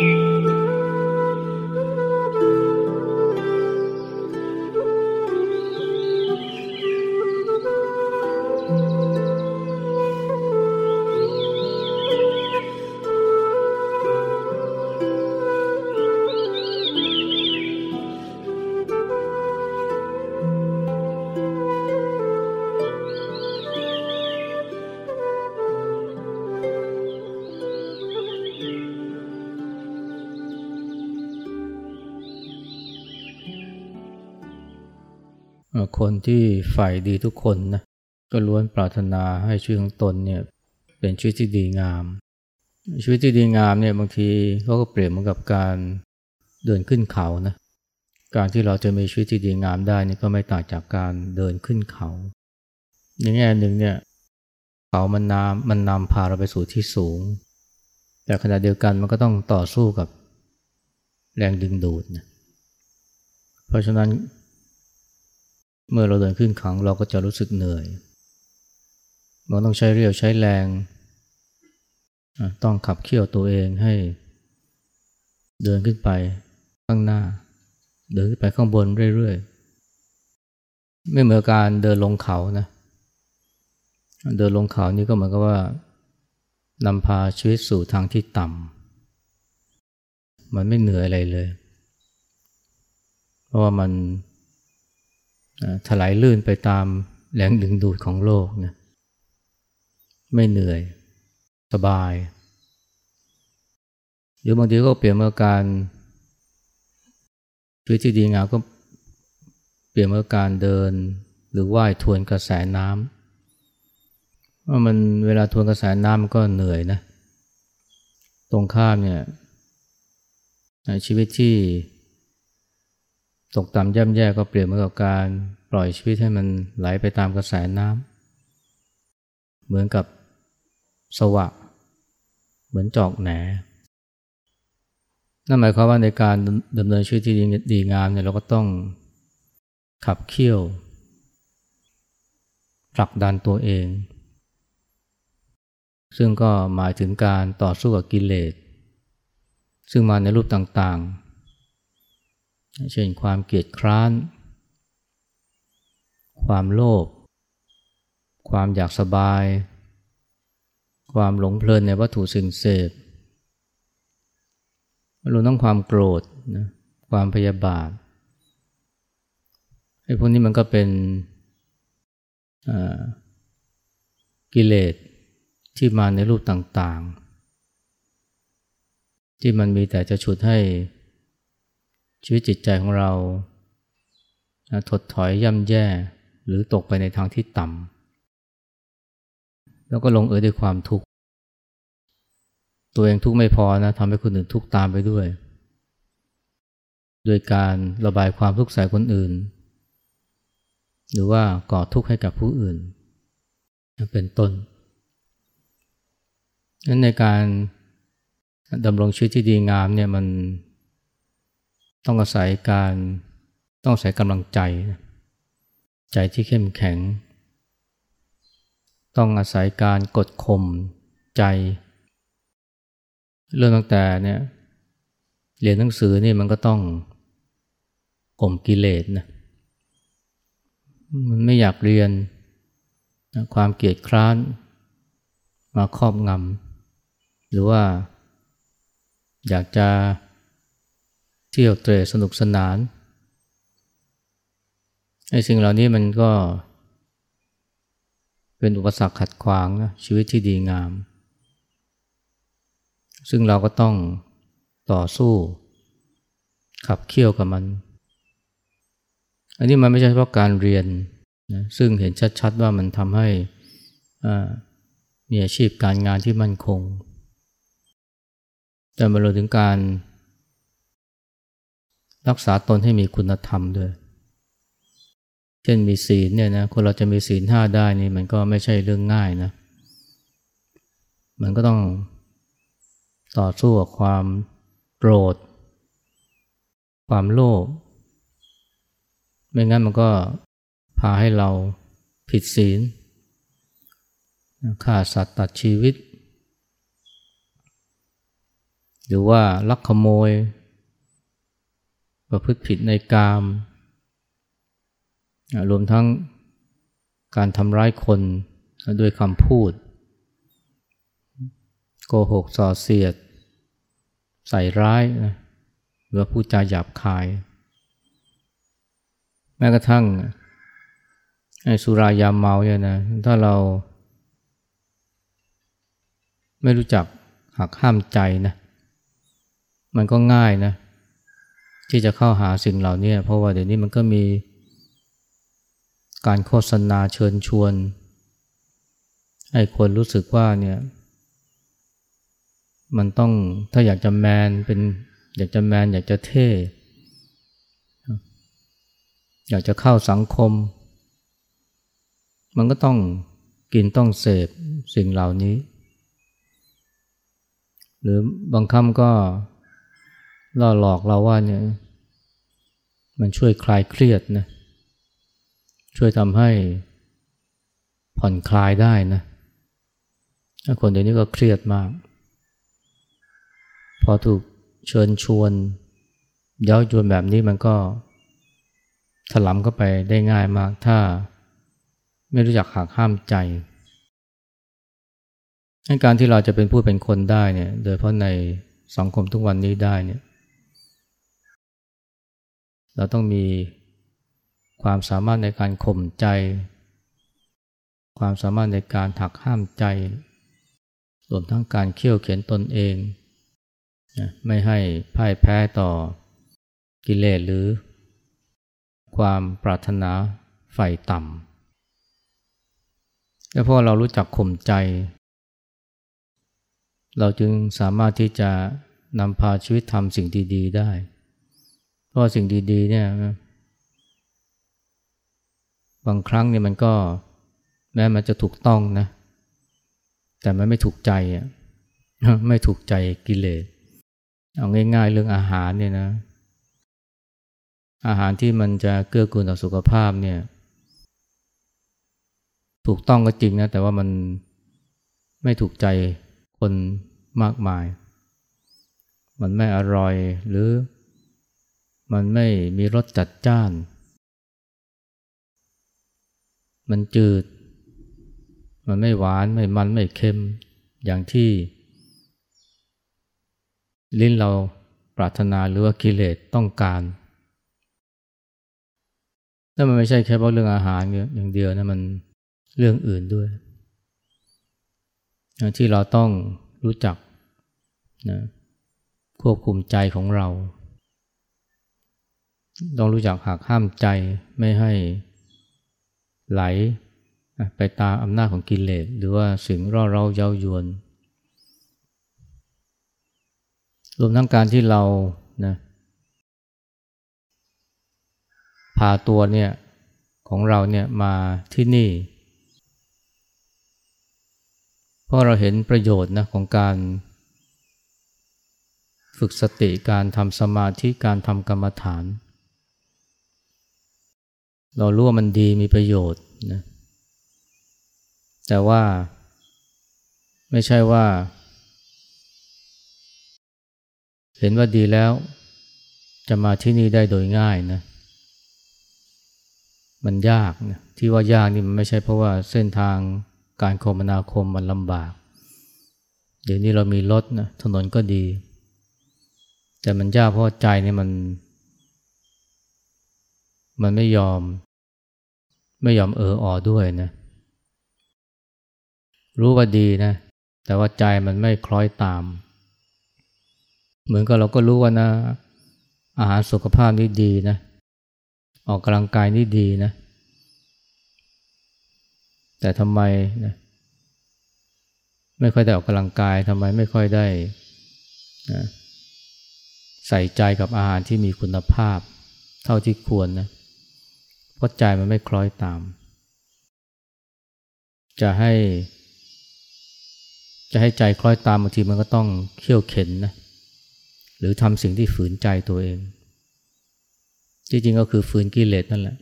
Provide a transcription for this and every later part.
you. คนที่ฝ่ายดีทุกคนนะก็ล้วนปรารถนาให้ชีวิตของตนเนี่ยเป็นชีวิตที่ดีงาม ชีวิตที่ดีงามเนี่ยบางทีเขาก็เปรียบเหมือนกับการเดินขึ้นเขานะการที่เราจะมีชีวิตที่ดีงามได้นี่ก็ไม่ต่างจากการเดินขึ้นเขาในแง่หนึ่งเนี่ยเขามันนำมันนำพาเราไปสู่ที่สูง แต่ขณะเดียวกันมันก็ต้องต่อสู้กับแรงดึงดูดนะเพราะฉะนั้น เมื่อเราเดินขึ้นขังเราก็จะรู้สึกเหนื่อยมันต้องใช้เรี่ยวใช้แรง ต้องขับเคี่ยวตัวเองให้ เดินขึ้นไปข้างหน้า เดินขึ้นไปข้างบนเรื่อยๆ ไม่เหมือนการเดินลงเขานะ เดินลงเขานี่ก็เหมือนกับว่านำพาชีวิตสู่ทางที่ต่ำ มันไม่เหนื่อยอะไรเลย เพราะว่ามัน ถลายลื่นไปตามแรงดึงดูดของโลกนะไม่เหนื่อย สบาย หรือบางทีก็เปลี่ยนมาการชีวิตที่ดีงามก็เปลี่ยนมาการเดินหรือว่ายทวนกระแสน้ำว่ามันเวลาทวนกระแสน้ำมันก็เหนื่อยนะ ตรงข้ามเนี่ยชีวิตที่ ตกต่ำย่ำแย่ก็เปลี่ยนเหมากับการปล่อยชีวิตให้มันไหลไปตามกระแสน้ำเหมือนกับสวะ เหมือนจอกแหนนั่นหมายความว่าในการดำเนินชีวิตที่ดีงามเนี่ยเราก็ต้องขับเคี่ยวผลักดันตัวเอง ซึ่งก็หมายถึงการต่อสู้กับกิเลสซึ่งมาในรูปต่างๆ เช่นความเกียดคร้าน ความโลภ ความอยากสบาย ความหลงเพลินในวัตถุสิ่งเสพรวมทั้งความโกรธนะความพยาบาทไอ้พวกนี้มันก็เป็นกิเลสที่มาในรูปต่างๆ ที่มันมีแต่จะฉุดให้ ชีวิตจิตใจของเราถดถอยย่ำแย่หรือตกไปในทางที่ต่ำแล้วก็ลงเอยด้วยความทุกข์ ตัวเองทุกข์ไม่พอนะทำให้คนอื่นทุกข์ตามไปด้วย โดยการระบายความทุกข์ใส่คนอื่น หรือว่าก่อทุกข์ให้กับผู้อื่น เป็นต้นนั้นในการดำรงชีวิตที่ดีงามเนี่ยมัน ต้องอาศัยการต้องอาศัยกำลังใจ ใจที่เข้มแข็ง ต้องอาศัยการกดข่มใจ เรื่องตั้งแต่เนี่ยเรียนหนังสือนี่มันก็ต้องข่มกิเลสนะมันไม่อยากเรียนความเกลียดคร้านมาครอบงำหรือว่าอยากจะ เที่ยวเตะสนุกสนานไอ้สิ่งเหล่านี้มันก็ เป็นอุปสรรคขัดขวางนะชีวิตที่ดีงาม ซึ่งเราก็ต้องต่อสู้ ขับเคี่ยวกับมัน อันนี้มันไม่ใช่เพราะการเรียนนะซึ่งเห็นชัดๆว่ามันทำให้มีอาชีพการงานที่มั่นคง แต่มาลงถึงการ รักษาตนให้มีคุณธรรมด้วย เช่นมีศีลเนี่ยนะคนเราจะมีศีลห้าได้นี่มันก็ไม่ใช่เรื่องง่ายนะ มันก็ต้องต่อสู้กับความโกรธ ความโลภไม่งั้นมันก็พาให้เราผิดศีลฆ่าสัตว์ตัดชีวิต หรือว่าลักขโมย ประพฤติผิดในกาม รวมทั้งการทำร้ายคนด้วยคำพูด โกหกส่อเสียด ใส่ร้ายนะหรือพูดจาหยาบคาย แม้กระทั่งไอ้สุรายามเมาเนี่ยนะถ้าเรา ไม่รู้จักหักห้ามใจนะมันก็ง่ายนะ ที่จะเข้าหาสิ่งเหล่านี้เพราะว่าเดี๋ยวนี้มันก็มีการโฆษณาเชิญชวน ให้คนรู้สึกว่าเนี่ยมันต้องถ้าอยากจะแมนเป็นอยากจะแมนอยากจะเท่ อยากจะเข้าสังคม มันก็ต้องกินต้องเสพสิ่งเหล่านี้ หรือบางคำก็ ล่อหลอกเราว่าเนี่ยมันช่วยคลายเครียดนะช่วยทำให้ผ่อนคลายได้นะคนเดี๋ยวนี้ก็เครียดมาก พอถูกเชิญชวนเย้ายวนแบบนี้มันก็ถลำเข้าไปได้ง่ายมาก ถ้าไม่รู้จักหักห้ามใจการที่เราจะเป็นผู้เป็นคนได้เนี่ย โดยเพราะในสังคมทุกวันนี้ได้เนี่ย เราต้องมีความสามารถในการข่มใจ ความสามารถในการถักห้ามใจ รวมทั้งการเขี่ยวเข็นตนเองไม่ให้พ่ายแพ้ต่อกิเลสหรือ ความปรารถนาใฝ่ต่ำและพอเรารู้จักข่มใจ เราจึงสามารถที่จะนำพาชีวิตทำสิ่งดีๆได้ เพราะสิ่งดีๆเนี่ยบางครั้งเนี่ยมันก็แม้มันจะถูกต้องนะ แต่มันไม่ถูกใจอะไม่ถูกใจกิเลสเอาง่าย ๆ เรื่องอาหารเนี่ยนะ อาหารที่มันจะเกื้อกูลต่อสุขภาพเนี่ย ถูกต้องก็จริงนะ แต่ว่ามันไม่ถูกใจคนมากมาย มันไม่อร่อยหรือ มันไม่มีรสจัดจ้าน มันจืด มันไม่หวานไม่มันไม่เค็ม อย่างที่ ลิ้นเราปรารถนาหรือว่ากิเลสต้องการแล้วมันไม่ใช่แค่เพราะเรื่องอาหารอย่างเดียวนะมันเรื่องอื่นด้วย ที่เราต้องรู้จักนะควบคุมใจของเรา ต้องรู้จักหักห้ามใจไม่ให้ไหลไปตามอำนาจของกิเลสหรือว่าสิ่งร่อเร้าเย้ายวน รวมทั้งการที่เรานะพาตัวเนี่ยของเราเนี่ยมาที่นี่ เพราะเราเห็นประโยชน์นะของการฝึกสติการทำสมาธิการทำกรรมฐานเเรารู้ว่ามันดีมีประโยชน์นะแต่ว่าไม่ใช่ว่า เห็นว่าดีแล้วจะมาที่นี่ได้โดยง่ายนะมันยากนะที่ว่ายากนี่มันไม่ใช่เพราะว่าเส้นทางการคมนาคมมันลำบาก เดี๋ยวนี้เรามีรถนะถนนก็ดี แต่มันยากเพราะใจนี่มัน มันไม่ยอม ไม่ยอมเออออด้วยนะ รู้ว่าดีนะ แต่ว่าใจมันไม่คล้อยตาม เหมือนกับเราก็รู้ว่านะ อาหารสุขภาพนี่ดีนะ ออกกำลังกายนี่ดีนะ แต่ทำไมนะไม่ค่อยได้ออกกำลังกายทำไมไม่ค่อยได้นะใส่ใจกับอาหารที่มีคุณภาพ เท่าที่ควรนะ เพราะใจมันไม่คล้อยตาม จะให้ จะให้ใจคล้อยตามบางทีมันก็ต้องเขี่ยวเข็นนะหรือทำสิ่งที่ฝืนใจตัวเอง จริงๆก็คือฝืนกิเลสนั่นแหละ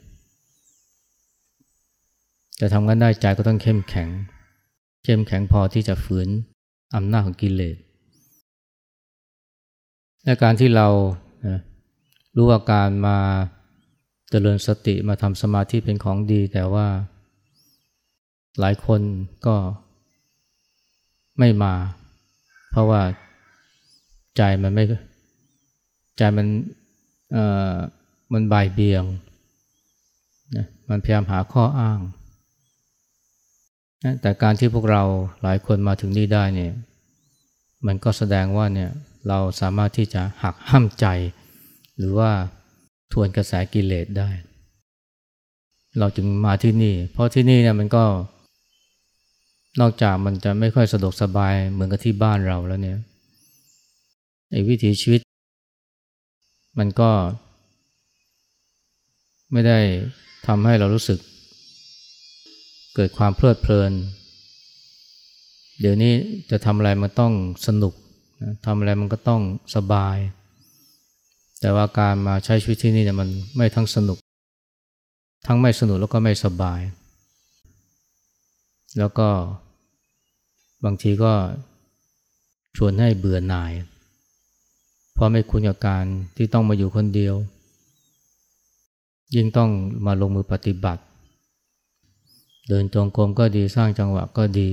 จะทำกันได้ใจก็ต้องเข้มแข็ง เข้มแข็งพอที่จะฝืนอำนาจของกิเลสและการที่เรารู้ว่าการมา เจริญสติมาทำสมาธิเป็นของดี แต่ว่าหลายคนก็ไม่มา เพราะว่าใจมันไม่ใจมันมันบ่ายเบียงนะมันพยายามหาข้ออ้างนะแต่การที่พวกเราหลายคนมาถึงนี่ได้เนี่ยมันก็แสดงว่าเนี่ยเราสามารถที่จะหักห้ามใจ หรือว่า ทวนกระแสกิเลสได้ เราจึงมาที่นี่ เพราะที่นี่เนี่ยมันก็ นอกจากมันจะไม่ค่อยสะดวกสบายเหมือนกับที่บ้านเราแล้วเนี่ยไอ้วิถีชีวิต มันก็ ไม่ได้ทำให้เรารู้สึก เกิดความเพลิดเพลิน เดี๋ยวนี้จะทำอะไรมันต้องสนุกทำอะไรมันก็ต้องสบาย แต่ว่าการมาใช้ชีวิตที่นี่เนี่ยมันไม่ทั้งสนุก ทั้งไม่สนุกแล้วก็ไม่สบาย แล้วก็บางทีก็ชวนให้เบื่อหน่าย เพราะไม่คุ้นกับการที่ต้องมาอยู่คนเดียว ยิ่งต้องมาลงมือปฏิบัติ เดินจงกรมก็ดีสร้างจังหวะก็ดี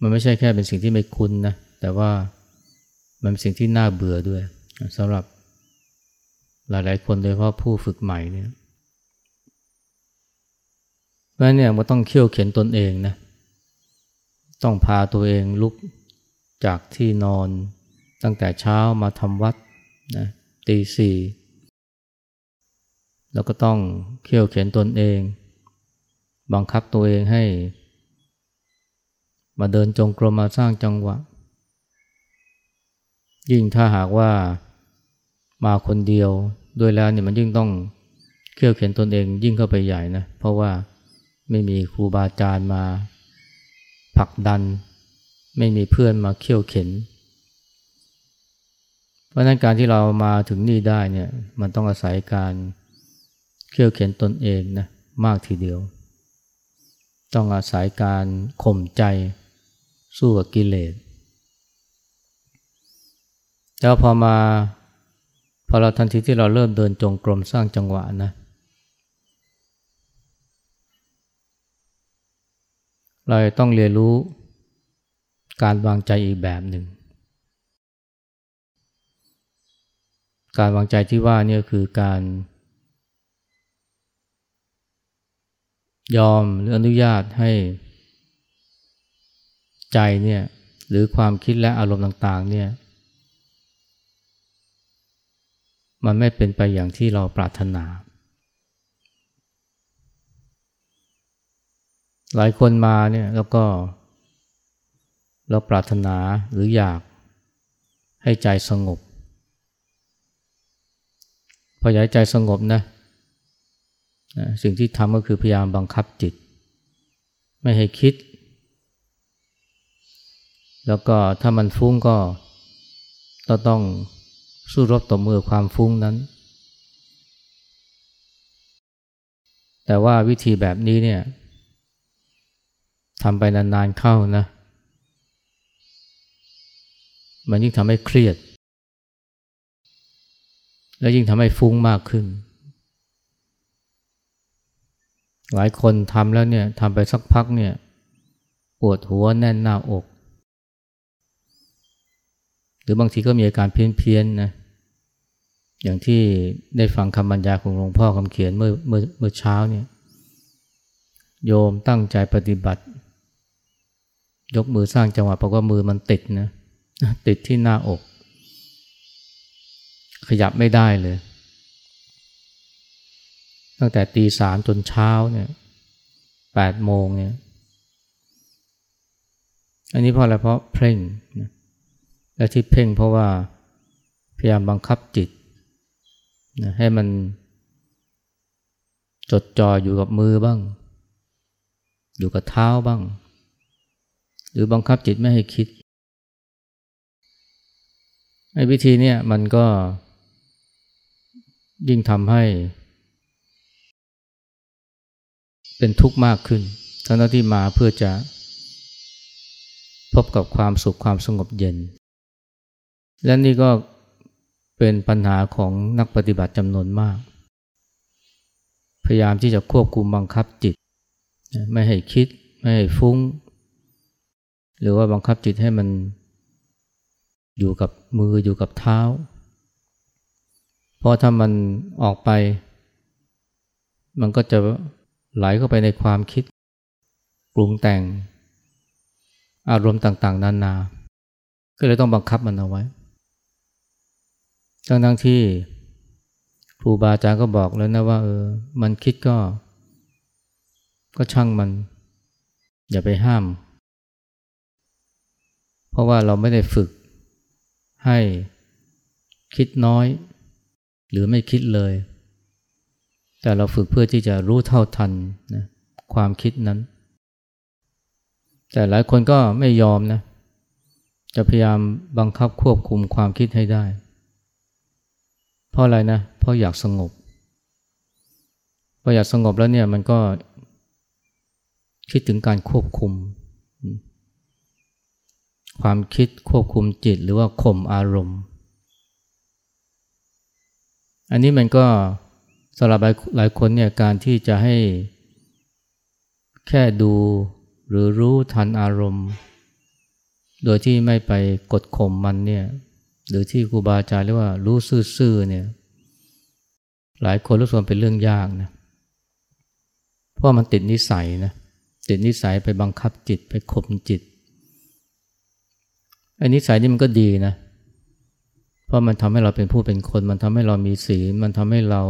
มันไม่ใช่แค่เป็นสิ่งที่ไม่คุ้นนะ แต่ว่า มันเป็นสิ่งที่น่าเบื่อด้วยสำหรับหลาย ๆ คนโดยเฉพาะผู้ฝึกใหม่เนี่ยเพราะเนี่ยมันต้องเคี่ยวเข็นตนเองนะต้องพาตัวเองลุกจากที่นอนตั้งแต่เช้ามาทำวัดนะตีสี่แล้วก็ต้องเคี่ยวเข็นตนเอง บังคับตัวเองให้ มาเดินจงกรมมาสร้างจังหวะ ยิ่งถ้าหากว่ามาคนเดียวด้วยแล้วเนี่ยมันยิ่งต้องเขี่ยวเข็นตนเองยิ่งเข้าไปใหญ่นะเพราะว่าไม่มีครูบาอาจารย์มาผลักดัน ไม่มีเพื่อนมาเขี่ยวเข็น เพราะนั้นการที่เรามาถึงนี่ได้เนี่ยมันต้องอาศัยการเขี่ยวเข็นตนเองนะมากทีเดียว ต้องอาศัยการข่มใจสู้กับกิเลส แล้วพอมาพอเราทันทีที่เราเริ่มเดินจงกรมสร้างจังหวะนะ เราต้องเรียนรู้การวางใจอีกแบบหนึ่ง การวางใจที่ว่านี่คือการ ยอมหรืออนุญาตให้ใจเนี่ยหรือความคิดและอารมณ์ต่างๆเนี่ย มันไม่เป็นไปอย่างที่เราปรารถนา หลายคนมาเนี่ยแล้วก็ เราปรารถนาหรืออยากให้ใจสงบ พออยากใจสงบนะ สิ่งที่ทำก็คือพยายามบังคับจิต ไม่ให้คิด แล้วก็ถ้ามันฟุ้งก็ต้อง สู้รบต่อมือความฟุ้งนั้น แต่ว่าวิธีแบบนี้เนี่ยทำไปนานๆเข้านะ มันยิ่งทำให้เครียด และยิ่งทำให้ฟุ้งมากขึ้น หลายคนทำแล้วเนี่ยทำไปสักพักเนี่ย ปวดหัวแน่นหน้าอก รือบางทีก็มีอาการเพี้ยนๆนะอย่างที่ได้ฟังคำบรรยายของหลวงพ่อคำเขียนเมื่อเมื่อเมื่อเช้าเนี่ยโยมตั้งใจปฏิบัติ ยกมือสร้างจังหวะเพราะว่ามือมันติดนะติดที่หน้าอก ขยับไม่ได้เลย ตั้งแต่ตีสามจนเช้าเนี่ยแปดโมงเนี่ยอันนี้เพราะอะไรเพราะเพ่งนะ และที่เพ่งเพราะว่าพยายามบังคับจิตนะให้มันจดจ่ออยู่กับมือบ้าง อยู่กับเท้าบ้าง หรือบังคับจิตไม่ให้คิดไอ้วิธีเนี้ยมันก็ยิ่งทำให้ เป็นทุกข์มากขึ้นทั้งที่มาเพื่อจะพบกับความสุขความสงบเย็น และนี่ก็เป็นปัญหาของนักปฏิบัติจำนวนมาก พยายามที่จะควบคุมบังคับจิต ไม่ให้คิด ไม่ให้ฟุ้ง หรือว่าบังคับจิตให้มันอยู่กับมืออยู่กับเท้า เพราะถ้ามันออกไป มันก็จะไหลเข้าไปในความคิดปรุงแต่ง อารมณ์ต่างๆ นานา ก็เลยต้องบังคับมันเอาไว้ ทั้งทั้งที่ครูบาอาจารย์ก็บอกแล้วนะว่าเออ มันคิดก็ ก็ช่างมัน อย่าไปห้าม เพราะว่าเราไม่ได้ฝึกให้คิดน้อย หรือไม่คิดเลย แต่เราฝึกเพื่อที่จะรู้เท่าทันนะความคิดนั้น แต่หลายคนก็ไม่ยอมนะ จะพยายามบังคับควบคุมความคิดให้ได้ เพราะอะไรนะเพราะอยากสงบพออยากสงบแล้วเนี่ยมันก็คิดถึงการควบคุม ความคิดควบคุมจิตหรือว่าข่มอารมณ์ อันนี้มันก็สำหรับหลายคนเนี่ยการที่จะให้แค่ดูหรือรู้ทันอารมณ์ โดยที่ไม่ไปกดข่มมันเนี่ย หรือที่ครูบาอาจารย์เรียกว่ารู้ซื่อๆเนี่ยหลายคนรู้สึกเป็นเรื่องยากนะเพราะมันติดนิสัยนะติดนิสัยไปบังคับจิตไปข่มจิตไอ้นิสัยนี่มันก็ดีนะเพราะมันทำให้เราเป็นผู้เป็นคน มันทำให้เรามีศีลมันทำให้เรา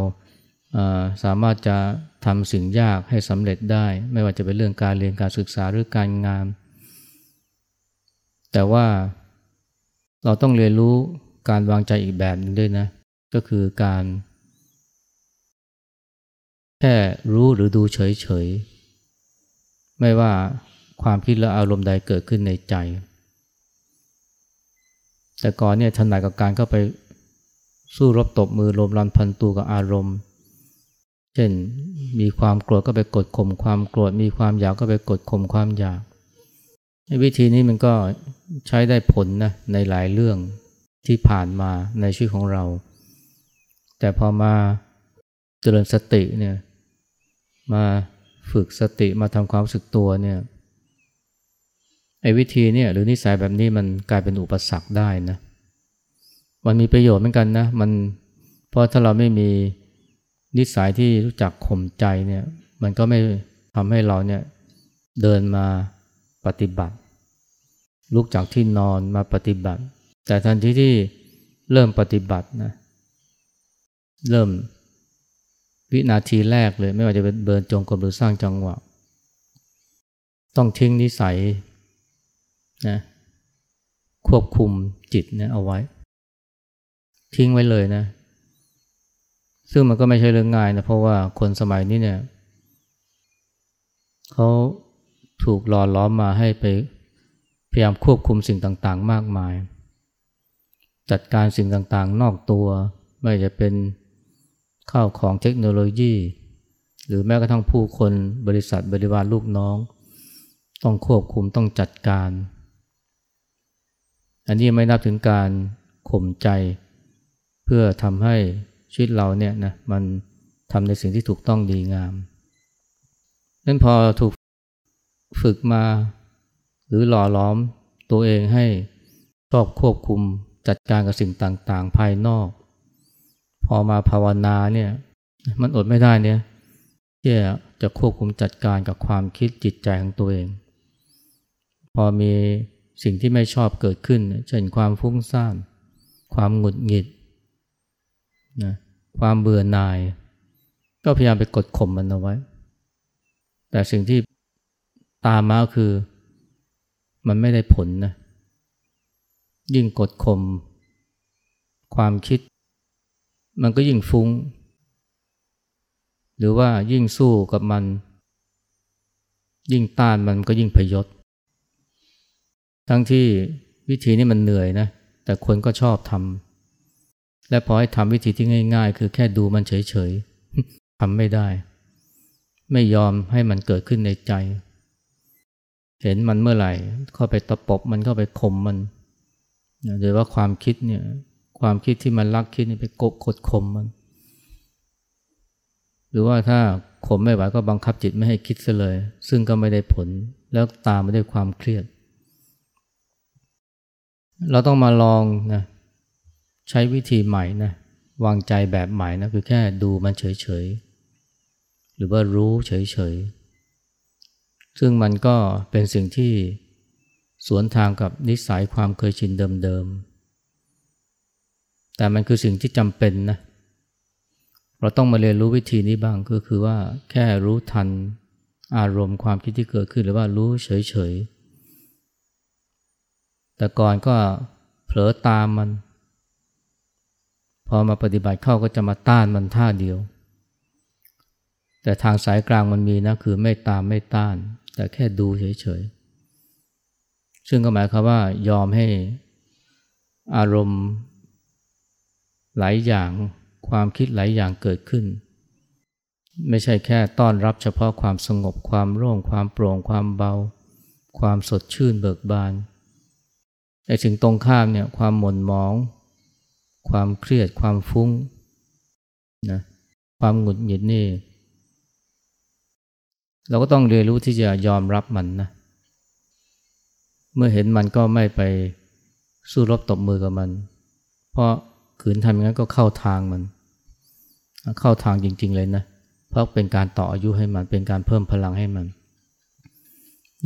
สามารถจะทำสิ่งยากให้สำเร็จได้ ไม่ว่าจะเป็นเรื่องการเรียนการศึกษาหรือการงาน แต่ว่า เราต้องเรียนรู้การวางใจอีกแบบหนึ่งด้วยนะ ก็คือการ แค่รู้หรือดูเฉยๆ ไม่ว่าความคิดและอารมณ์ใดเกิดขึ้นในใจ แต่ก่อนเนี่ยถนัดกับการเข้าไปสู้รบตบมือลมรันพันตูกับอารมณ์ เช่นมีความโกรธก็ไปกดข่มความโกรธมีความอยากก็ไปกดข่มความอยาก วิธีนี้มันก็ใช้ได้ผลนะในหลายเรื่องที่ผ่านมาในชีวิตของเรา แต่พอมาเจริญสติเนี่ยมาฝึกสติมาทำความรู้สึกตัวเนี่ยไอ้วิธีเนี่ยหรือนิสัยแบบนี้มันกลายเป็นอุปสรรคได้นะมันมีประโยชน์เหมือนกันนะมันเพราะถ้าเราไม่มีนิสัยที่รู้จักข่มใจเนี่ยมันก็ไม่ทำให้เราเนี่ยเดินมา ปฏิบัติ ลุกจากที่นอนมาปฏิบัติ แต่ทันทีที่เริ่มปฏิบัตินะเริ่มวินาทีแรกเลยไม่ว่าจะเป็นเบิร์นจงกรมหรือสร้างจังหวะ ต้องทิ้งนิสัยนะควบคุมจิตเนี่ยเอาไว้ ทิ้งไว้เลยนะ ซึ่งมันก็ไม่ใช่เรื่องง่ายนะ เพราะว่าคนสมัยนี้เนี่ยเขา ถูกหล่อล้อมมาให้ไปพยายามควบคุมสิ่งต่างๆ มากมาย จัดการสิ่งต่างๆ นอกตัว ไม่จะเป็นข้าวของเทคโนโลยี หรือแม้กระทั่งผู้คนบริษัทบริวารลูกน้อง ต้องควบคุมต้องจัดการ อันนี้ไม่นับถึงการข่มใจ เพื่อทำให้ชีวิตเราเนี่ยนะมันทำในสิ่งที่ถูกต้องดีงามนั้นพอถูก ฝึกมาหรือหล่อล้อมตัวเองให้ชอบควบคุมจัดการกับสิ่งต่างๆ ภายนอก พอมาภาวนาเนี่ยมันอดไม่ได้เนี่ยที่จะควบคุมจัดการกับความคิดจิตใจของตัวเอง พอมีสิ่งที่ไม่ชอบเกิดขึ้น เช่นความฟุ้งซ่าน ความหงุดหงิดนะความเบื่อหน่าย ก็พยายามไปกดข่มมันเอาไว้ แต่สิ่งที่ ตามมาคือ มันไม่ได้ผลนะ ยิ่งกดข่มความคิด มันก็ยิ่งฟุง้ง หรือว่ายิ่งสู้กับมัน ยิ่งต้านมันก็ยิ่งพยศ ทั้งที่วิธีนี้มันเหนื่อยนะ แต่คนก็ชอบทำและพอให้ทำวิธีที่ง่าย ๆ คือแค่ดูมันเฉยๆทำไม่ได้ ไม่ยอมให้มันเกิดขึ้นในใจ เห็นมันเมื่อไหร่ เข้าไปตะปบมันเข้าไปข่มมันโดยว่าความคิดเนี่ยความคิดที่มันรักคิดนี่ไปกบกดข่มมัน หรือว่าถ้าข่มไม่ไหวก็บังคับจิตไม่ให้คิดซะเลย ซึ่งก็ไม่ได้ผลแล้วตามมาด้วยความเครียด เราต้องมาลองนะใช้วิธีใหม่นะวางใจแบบใหม่นะคือแค่ดูมันเฉยๆ หรือว่ารู้เฉยๆ ซึ่งมันก็เป็นสิ่งที่สวนทางกับนิสัยความเคยชินเดิมๆ แต่มันคือสิ่งที่จำเป็นนะ เราต้องมาเรียนรู้วิธีนี้บ้างก็คือว่าแค่รู้ทันอารมณ์ความคิดที่เกิดขึ้นหรือว่ารู้เฉยๆ แต่ก่อนก็เผลอตามมัน พอมาปฏิบัติเข้าก็จะมาต้านมันท่าเดียว แต่ทางสายกลางมันมีนะคือไม่ตามไม่ต้าน แต่แค่ดูเฉยๆ ซึ่งก็หมายความว่ายอมให้อารมณ์หลายอย่างความคิดหลายอย่างเกิดขึ้น ไม่ใช่แค่ต้อนรับเฉพาะความสงบความโล่งความโปร่งความเบา ความสดชื่นเบิกบานไอ้สิ่งตรงข้ามเนี่ยความหม่นหมอง ความเครียดความฟุ้งนะความหงุดหงิดนี่ เราก็ต้องเรียนรู้ที่จะยอมรับมันนะ เมื่อเห็นมันก็ไม่ไปสู้รบตบมือกับมัน เพราะขืนทำอย่างนั้นก็เข้าทางมัน เข้าทางจริง ๆ เลยนะ เพราะเป็นการต่ออายุให้มัน เป็นการเพิ่มพลังให้มัน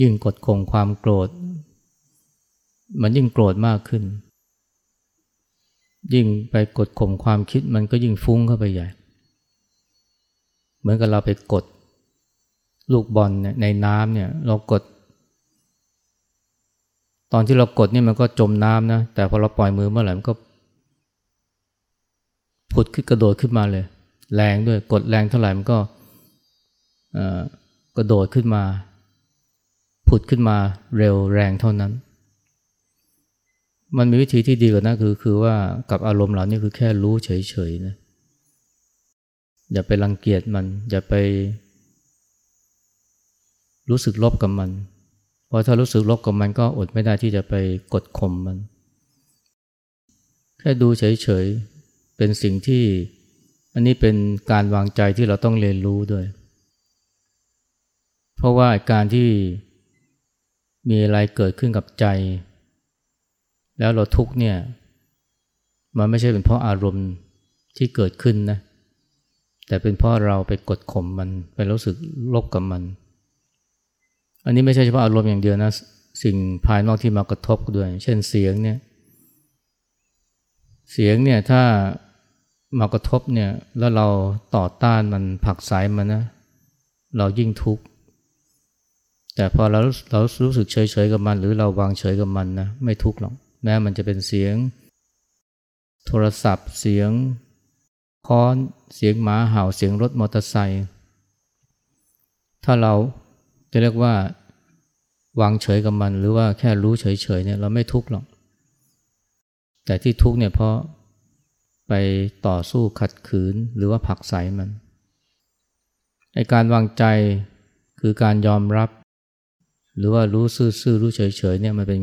ยิ่งกดข่มความโกรธ มันยิ่งโกรธมากขึ้น ยิ่งไปกดข่มความคิดมันก็ยิ่งฟุ้งเข้าไปใหญ่ เหมือนกับเราไปกด ลูกบอลในน้ำเนี่ยเรากด ตอนที่เรากดนี่มันก็จมน้ำนะ แต่พอเราปล่อยมือเมื่อไหร่มันก็ผุดขึ้นกระโดดขึ้นมาเลย แรงด้วยกดแรงเท่าไหร่มันก็กระโดดขึ้นมา ผุดขึ้นมาเร็วแรงเท่านั้น มันมีวิธีที่ดีกว่านั้นคือคือว่ากับอารมณ์เหล่านี้คือแค่รู้เฉยๆนะอย่าไปรังเกียจมัน อย่าไป รู้สึกลบกับมัน เพราะถ้ารู้สึกลบกับมันก็อดไม่ได้ที่จะไปกดข่มมัน แค่ดูเฉยๆ เป็นสิ่งที่ อันนี้เป็นการวางใจที่เราต้องเรียนรู้ด้วย เพราะว่าการที่มีอะไรเกิดขึ้นกับใจ แล้วเราทุกเนี่ยมันไม่ใช่เป็นเพราะอารมณ์ที่เกิดขึ้นนะ แต่เป็นเพราะเราไปกดข่มมัน ไปรู้สึกลบกับมัน อันนี้ไม่ใช่เฉพาะอารมณ์อย่างเดียวนะ สิ่งภายนอกที่มากระทบด้วย เช่นเสียงเนี่ย เสียงเนี่ยถ้ามากระทบเนี่ยแล้วเราต่อต้านมันผักสายมันนะ เรายิ่งทุกข์ แต่พอเราเรารู้สึกเฉยๆกับมัน หรือเราวางเฉยกับมันนะไม่ทุกข์หรอกแม้มันจะเป็นเสียง โทรศัพท์ เสียงค้อน เสียงหมาเห่าเสียงรถมอเตอร์ไซค์ถ้าเรา จะเรียกว่าวางเฉยกับมัน หรือว่าแค่รู้เฉยๆเนี่ยเราไม่ทุกข์หรอก แต่ที่ทุกข์เนี่ยเพราะไปต่อสู้ขัดขืนหรือว่าผักใสมันในการวางใจคือการยอมรับ หรือว่ารู้ซื่อๆรู้เฉยๆเนี่ยมันเป็น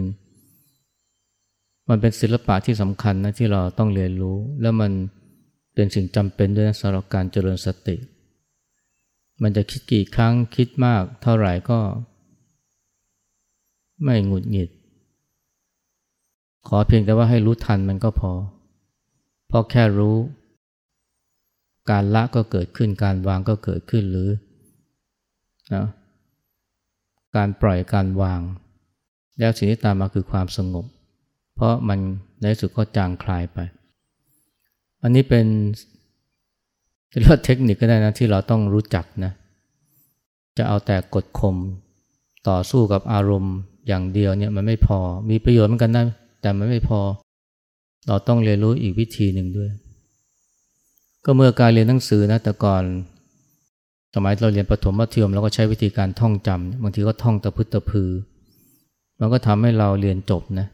มันเป็นศิลปะที่สำคัญนะที่เราต้องเรียนรู้ แล้วมันเป็นสิ่งจำเป็นด้วยนะสำหรับการเจริญสติ มันจะคิดกี่ครั้งคิดมากเท่าไหร่ก็ ไม่หงุดหงิด ขอเพียงแต่ว่าให้รู้ทันมันก็พอ เพราะแค่รู้ การละก็เกิดขึ้นการวางก็เกิดขึ้นหรือนะการปล่อยการวาง แล้วสิ่งที่ตามมาคือความสงบ เพราะมันในสุดก็จางคลายไป อันนี้เป็น เรียกเทคนิคก็ได้นะที่เราต้องรู้จักนะจะเอาแต่กดข่มต่อสู้กับอารมณ์อย่างเดียวเนี่ยมันไม่พอมีประโยชน์เหมือนกันนะแต่มันไม่พอ เราต้องเรียนรู้อีกวิธีหนึ่งด้วย ก็เมื่อการเรียนหนังสือนะแต่ก่อนสมัยเราเรียนประถมมัธยมเราก็ใช้วิธีการท่องจำบางทีก็ท่องตะพึดตะพือ มันก็ทำให้เราเรียนจบนะ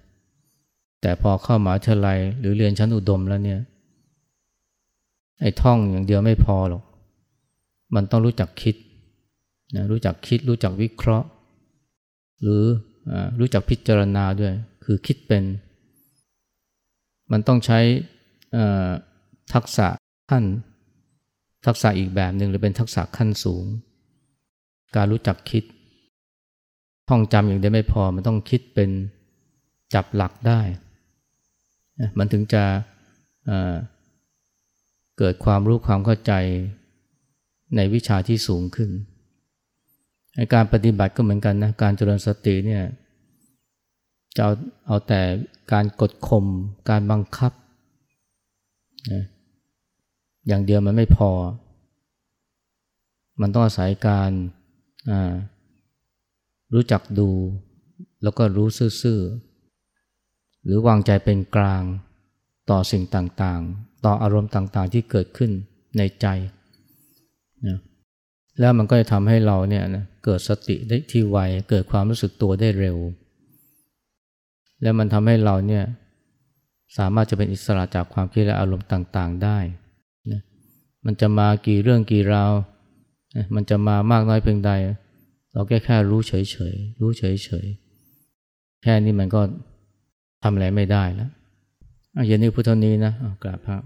แต่พอเข้ามหาวิทยาลัยหรือเรียนชั้นอุดมแล้วเนี่ย ไอ้ท่องอย่างเดียวไม่พอหรอก มันต้องรู้จักคิดนะรู้จักคิดรู้จักวิเคราะห์ หรืออรู้จักพิจารณาด้วย คือคิดเป็น มันต้องใช้ทักษะขั้น ทักษะอีกแบบหนึ่งหรือเป็นทักษะขั้นสูง การรู้จักคิด ท่องจำอย่างเดียวไม่พอ มันต้องคิดเป็นจับหลักได้ มันถึงจะ เกิดความรู้ความเข้าใจในวิชาที่สูงขึ้นการปฏิบัติก็เหมือนกันนะการเจริญสติเนี่ยจะเอาเอาแต่การกดข่มการบังคับนะอย่างเดียวมันไม่พอ มันต้องอาศัยการรู้จักดู แล้วก็รู้ซื่อ ๆ หรือวางใจเป็นกลางต่อสิ่งต่าง ต่ออารมณ์ต่างๆที่เกิดขึ้นในใจนะแล้วมันก็จะทำให้เราเนี่ยนะเกิดสติได้ที่ไวเกิดความรู้สึกตัวได้เร็ว แล้วมันทำให้เราเนี่ยสามารถจะเป็นอิสระจากความคิดและอารมณ์ต่างๆได้นะมันจะมากี่เรื่องกี่ราวมันจะมามากน้อยเพียงใด เราแค่แค่รู้เฉยๆรู้เฉยๆแค่นี้มันก็ทำอะไรไม่ได้แล้ว เย็นนี้พุทธนี้นะกราบพระ